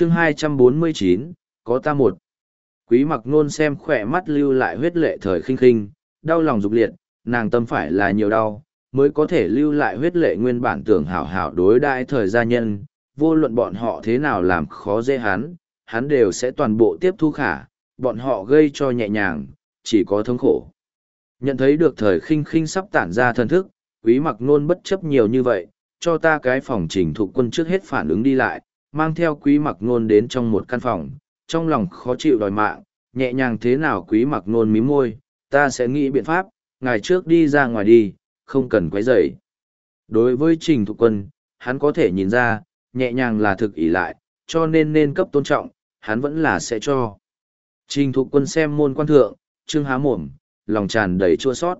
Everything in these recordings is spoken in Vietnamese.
chương 249, có ta một. Quý mặc nôn xem khỏe mắt lưu lại huyết lệ thời khinh khinh, đau lòng dục liệt, nàng tâm phải là nhiều đau, mới có thể lưu lại huyết lệ nguyên bản tưởng hảo hảo đối đại thời gia nhân, vô luận bọn họ thế nào làm khó dễ hắn, hắn đều sẽ toàn bộ tiếp thu khả, bọn họ gây cho nhẹ nhàng, chỉ có thống khổ. Nhận thấy được thời khinh khinh sắp tản ra thân thức, quý mặc nôn bất chấp nhiều như vậy, cho ta cái phòng trình thụ quân trước hết phản ứng đi lại, mang theo quý mặc nôn đến trong một căn phòng, trong lòng khó chịu đòi mạng, nhẹ nhàng thế nào quý mặc nôn mí môi, ta sẽ nghĩ biện pháp, ngày trước đi ra ngoài đi, không cần quấy rầy. Đối với trình thục quân, hắn có thể nhìn ra, nhẹ nhàng là thực ý lại, cho nên nên cấp tôn trọng, hắn vẫn là sẽ cho. Trình thục quân xem môn quan thượng, trương há mồm, lòng tràn đầy chua sót.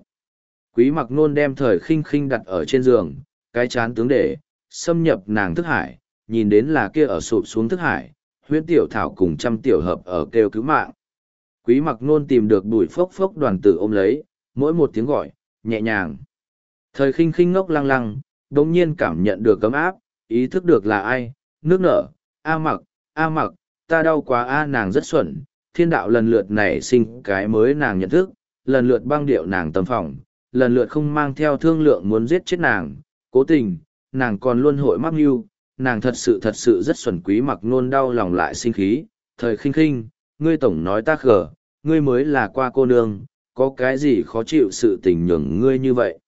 Quý mặc nôn đem thời khinh khinh đặt ở trên giường, cái chán tướng để, xâm nhập nàng thức hải, nhìn đến là kia ở sụp xuống thức hải, huyễn tiểu thảo cùng trăm tiểu hợp ở kêu cứu mạng. Quý mặc nôn tìm được bùi phốc phốc đoàn tử ôm lấy, mỗi một tiếng gọi, nhẹ nhàng. Thời khinh khinh ngốc lăng lăng, đồng nhiên cảm nhận được cấm áp, ý thức được là ai, nước nở, a mặc, a mặc, ta đau quá a nàng rất xuẩn, thiên đạo lần lượt nảy sinh cái mới nàng nhận thức, lần lượt băng điệu nàng tâm phòng, lần lượt không mang theo thương lượng muốn giết chết nàng, cố tình, nàng còn luôn hội mắc mưu, nàng thật sự thật sự rất xuẩn quý mặc nôn đau lòng lại sinh khí, thời khinh khinh, ngươi tổng nói ta khờ, ngươi mới là qua cô nương, có cái gì khó chịu sự tình nhường ngươi như vậy.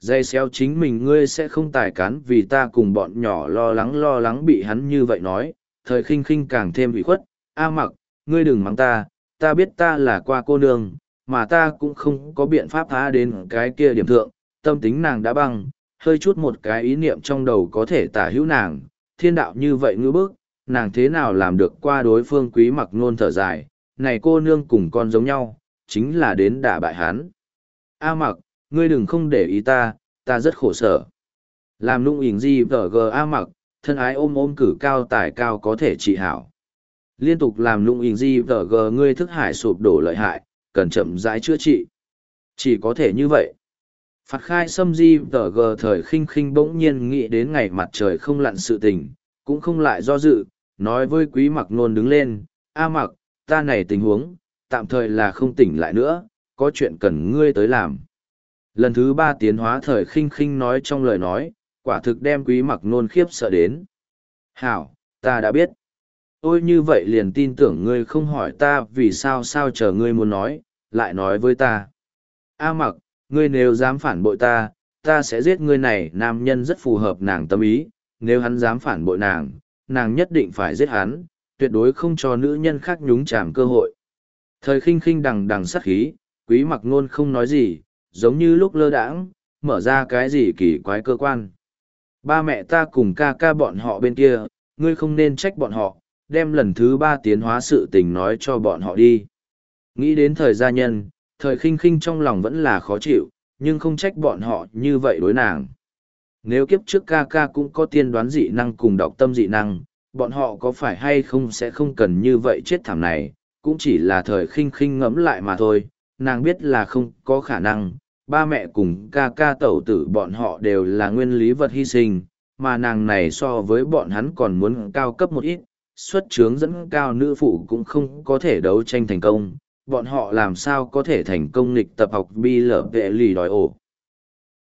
Dây xéo chính mình ngươi sẽ không tài cán vì ta cùng bọn nhỏ lo lắng lo lắng bị hắn như vậy nói, thời khinh khinh càng thêm bị khuất, a mặc, ngươi đừng mắng ta, ta biết ta là qua cô nương, mà ta cũng không có biện pháp phá đến cái kia điểm thượng, tâm tính nàng đã băng, hơi chút một cái ý niệm trong đầu có thể tả hữu nàng, thiên đạo như vậy ngư bức, nàng thế nào làm được qua đối phương quý mặc nôn thở dài, này cô nương cùng con giống nhau, chính là đến đả bại hắn. A mặc, ngươi đừng không để ý ta, ta rất khổ sở. Làm nung ỉn gì vở gờ A mặc, thân ái ôm ôm cử cao tài cao có thể trị hảo. Liên tục làm nung ỉn gì vở gờ ngươi thức hải sụp đổ lợi hại, cần chậm rãi chữa trị. Chỉ có thể như vậy. Phạt khai xâm di tờ gờ thời khinh khinh bỗng nhiên nghĩ đến ngày mặt trời không lặn sự tình, cũng không lại do dự, nói với quý mặc nôn đứng lên, A mặc, ta này tình huống, tạm thời là không tỉnh lại nữa, có chuyện cần ngươi tới làm. Lần thứ ba tiến hóa thời khinh khinh nói trong lời nói, quả thực đem quý mặc nôn khiếp sợ đến. Hảo, ta đã biết. Ôi như vậy liền tin tưởng ngươi không hỏi ta vì sao sao chờ ngươi muốn nói, lại nói với ta. A mặc, ngươi nếu dám phản bội ta, ta sẽ giết ngươi này nam nhân rất phù hợp nàng tâm ý, nếu hắn dám phản bội nàng, nàng nhất định phải giết hắn, tuyệt đối không cho nữ nhân khác nhúng chàm cơ hội. Thời khinh khinh đằng đằng sát khí, quý mặc nôn không nói gì, giống như lúc lơ đãng, mở ra cái gì kỳ quái cơ quan. Ba mẹ ta cùng ca ca bọn họ bên kia, ngươi không nên trách bọn họ, đem lần thứ ba tiến hóa sự tình nói cho bọn họ đi. Nghĩ đến thời gia nhân, thời khinh khinh trong lòng vẫn là khó chịu, nhưng không trách bọn họ như vậy đối nàng. Nếu kiếp trước ca ca cũng có tiên đoán dị năng cùng đọc tâm dị năng, bọn họ có phải hay không sẽ không cần như vậy chết thảm này, cũng chỉ là thời khinh khinh ngẫm lại mà thôi, nàng biết là không có khả năng, ba mẹ cùng ca ca tẩu tử bọn họ đều là nguyên lý vật hy sinh, mà nàng này so với bọn hắn còn muốn cao cấp một ít, xuất trướng dẫn cao nữ phụ cũng không có thể đấu tranh thành công, bọn họ làm sao có thể thành công nghịch tập học bi lở vệ lì đòi ổ.